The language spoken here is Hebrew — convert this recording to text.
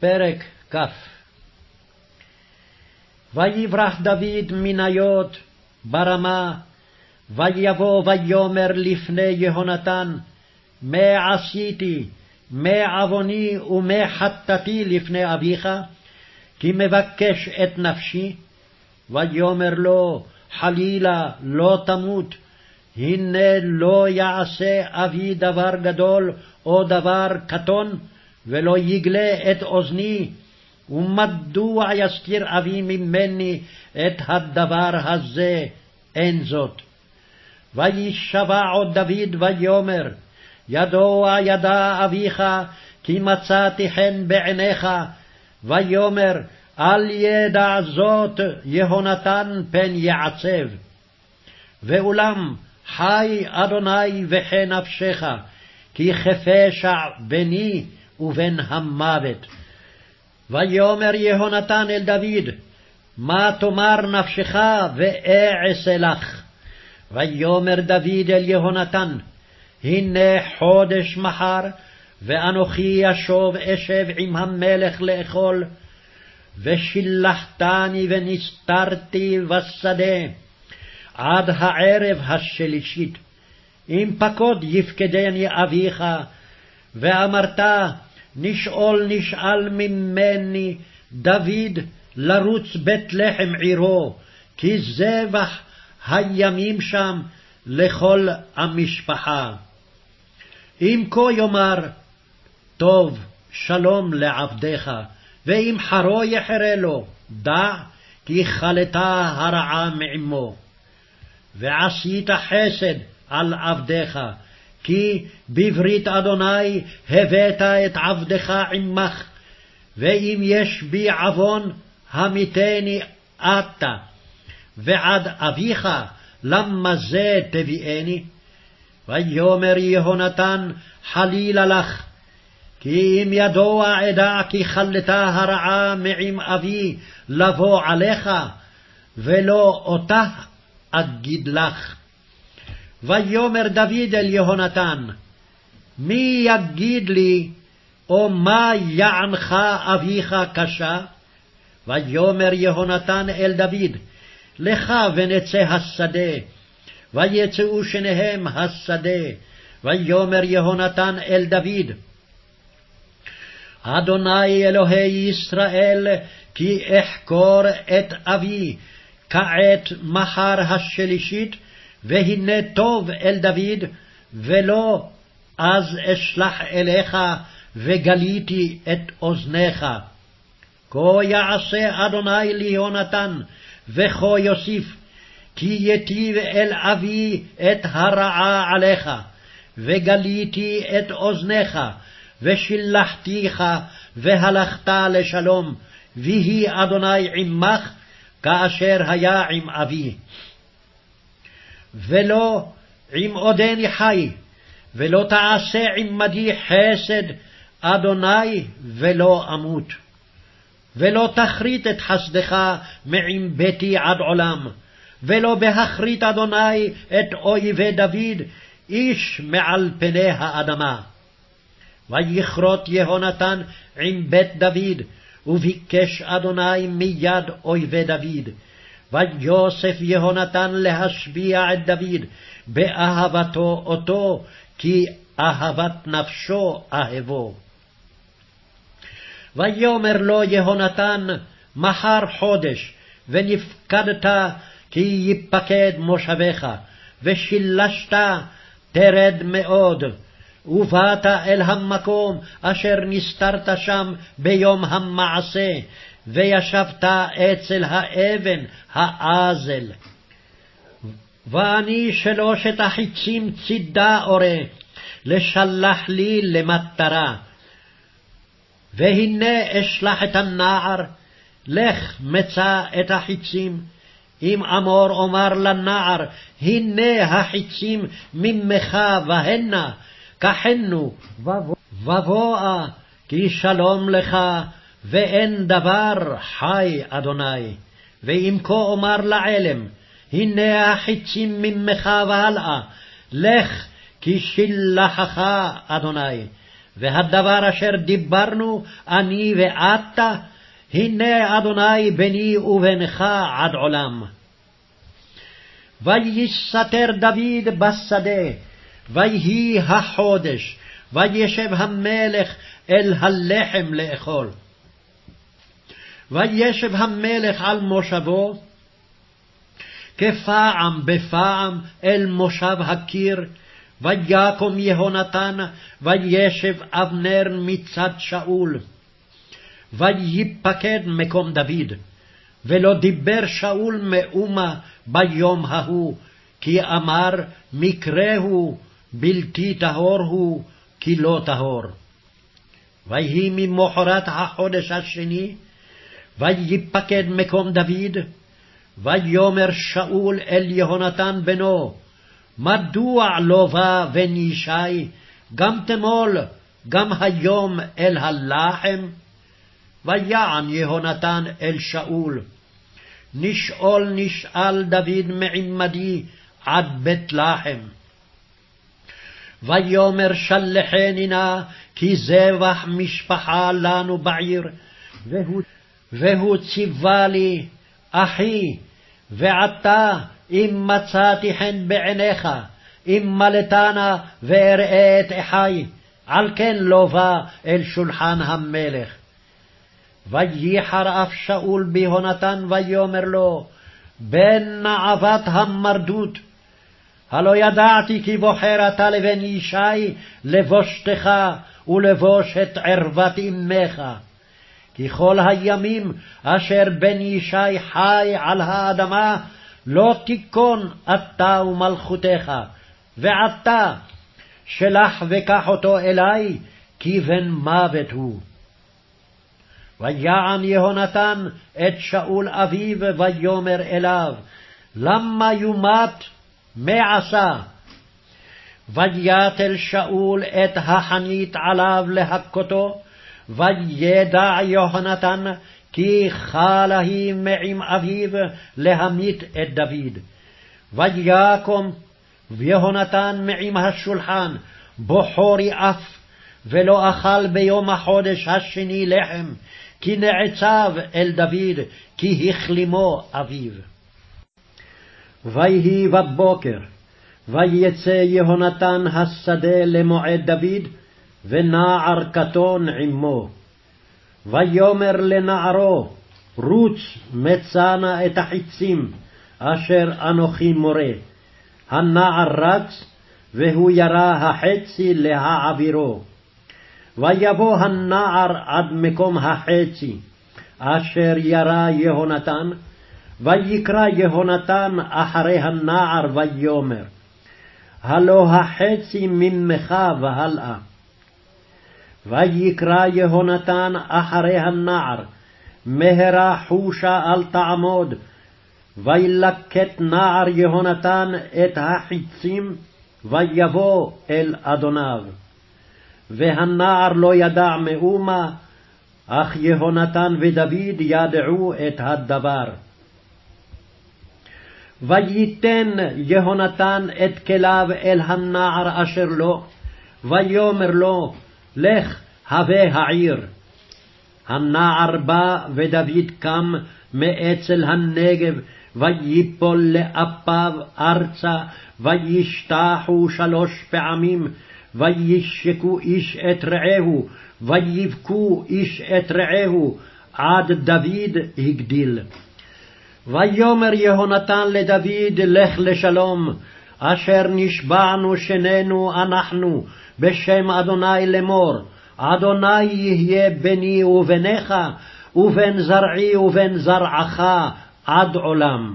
פרק כ. ויברח דוד מניות ברמה, ויבוא ויאמר לפני יהונתן, מה עשיתי, מה עווני ומה חטאתי לפני אביך, כי מבקש את נפשי? ויאמר לו, חלילה לא תמות, הנה לא יעשה אבי דבר גדול או דבר קטון, ולא יגלה את אוזני, ומדוע יסתיר אבי ממני את הדבר הזה, אין זאת. וישבע עוד דוד ויאמר, ידוע ידע אביך, כי מצאתי חן בעיניך, ויאמר, אל ידע זאת יהונתן פן יעצב. ואולם חי אדוני וחי נפשך, כי כפשע ביני ובין המוות. ויאמר יהונתן אל דוד, מה תאמר נפשך ואעשה לך. ויאמר דוד אל יהונתן, הנה חודש מחר, ואנוכי ישוב אשב עם המלך לאכול, ושילחתני ונסתרתי בשדה, עד הערב השלישית. אם פקוד יפקדני אביך, ואמרת, נשאול נשאל ממני דוד לרוץ בית לחם עירו, כי זבח הימים שם לכל המשפחה. אם כה יאמר, טוב, שלום לעבדיך, ואם חרו יחרה לו, דע כי חלתה הרעה מעמו. ועשית חסד על עבדיך, כי בברית אדוני הבאת את עבדך עמך, ואם יש בי עוון, המיתני אתה, ועד אביך, למה זה תביאני? ויאמר יהונתן, חלילה לך, כי אם ידוע אדע כי חלתה הרעה מעם אבי לבוא עליך, ולא אותה אגיד לך. ויאמר דוד אל יהונתן, מי יגיד לי, או מה יענך אביך קשה? ויאמר יהונתן אל דוד, לך ונצא השדה. ויצאו שניהם השדה. ויאמר יהונתן אל דוד, אדוני אלוהי ישראל, כי אחקור את אבי, כעת מחר השלישית, והנה טוב אל דוד, ולא אז אשלח אליך, וגליתי את אוזניך. כה יעשה אדוני ליהונתן, וכה יוסיף, כי יטיב אל אבי את הרעה עליך, וגליתי את אוזניך, ושילחתיך, והלכת לשלום, ויהי אדוני עמך, כאשר היה עם אבי. ולא עם עודני חי, ולא תעשה עמדי חסד, אדוני, ולא אמות. ולא תכרית את חסדך מעם ביתי עד עולם, ולא בהכרית אדוני את אויבי דוד, איש מעל פני האדמה. ויכרות יהונתן עם בית דוד, וביקש אדוני מיד אויבי דוד. ויוסף יהונתן להשביע את דוד באהבתו אותו, כי אהבת נפשו אהבו. ויאמר לו יהונתן, מחר חודש, ונפקדת כי ייפקד מושבך, ושילשת תרד מאוד, ובאת אל המקום אשר נסתרת שם ביום המעשה, וישבת אצל האבן האזל. ואני שלושת החיצים צידה אורה, לשלח לי למטרה. והנה אשלח את הנער, לך מצא את החיצים. אם אמור אומר לנער, הנה החיצים ממך והנה, קחנו, ובואה, כי שלום לך, ואין דבר חי אדוני. ואם כה אומר לעלם, הנה החיצים ממך והלאה, לך, כי שילחך אדוני. והדבר אשר דיברנו אני ואתה, הנה אדוני ביני ובינך עד עולם. ויסתר דוד בשדה, ויהי החודש, וישב המלך אל הלחם לאכול. וישב המלך על מושבו, כפעם בפעם אל מושב הקיר, ויקום יהונתן, וישב אבנר מצד שאול. ויפקד מקום דוד, ולא דיבר שאול מאומה ביום ההוא, כי אמר מקרהו בלתי טהור הוא, כי לא טהור. ויהי ממחרת החודש השני, ויפקד מקום דוד, ויאמר שאול אל יהונתן בנו, מדוע לא בא בן ישי, גם תמול, גם היום אל הלחם? ויען יהונתן אל שאול, נשאול נשאל דוד מעמדי עד בית לחם. ויאמר שלחני נא, כי זבח משפחה לנו בעיר, והוא, והוא ציווה לי, אחי, ועתה אם מצאתי חן בעיניך, אם מלטנה ואראה את אחי, על כן לא בא אל שולחן המלך. וייחר אף שאול בהונתן ויאמר לו, בן נעבת המרדות, הלא ידעתי כי בוחר אתה לבן ישי לבושתך ולבוש את ערוות אמך. כי כל הימים אשר בן ישי חי על האדמה, לא תיכון אתה ומלכותך, ועתה שלח וקח אותו אלי, כי בן מוות הוא. ויען יהונתן את שאול אביו, ויאמר אליו, למה יומת מה עשה? ויתל שאול את החנית עליו להכותו, וידע יהונתן כי חלה היא מעם אביו להמית את דוד. ויקום ויהונתן מעם השולחן, בוחרי אף, ולא אכל ביום החודש השני לחם, כי נעצב אל דוד, כי החלימו אביו. ויהי בבוקר, ויצא יהונתן השדה למועד דוד, ונער קטון עמו. ויאמר לנערו, רוץ מצא נא את החיצים, אשר אנוכי מורה. הנער רץ, והוא ירה החצי להעבירו. ויבוא הנער עד מקום החצי, אשר ירה יהונתן, ויקרא יהונתן אחרי הנער ויאמר, הלא החצי ממך והלאה. ויקרא יהונתן אחרי הנער, מהרה חושה אל תעמוד, וילקט נער יהונתן את החיצים, ויבוא אל אדוניו. והנער לא ידע מאומה, אך יהונתן ודוד ידעו את הדבר. וייתן יהונתן את כליו אל הנער אשר לו, ויאמר לו, לך הווה העיר. הנער בא ודוד קם מאצל הנגב, ויפול לאפיו ארצה, וישתחו שלוש פעמים, וישקו איש את רעהו, ויבכו איש את רעהו, עד דוד הגדיל. ויאמר יהונתן לדוד, לך לשלום, אשר נשבענו שנינו אנחנו, בשם אדוני לאמור, אדוני יהיה ביני וביניך, ובין זרעי ובין זרעך עד עולם.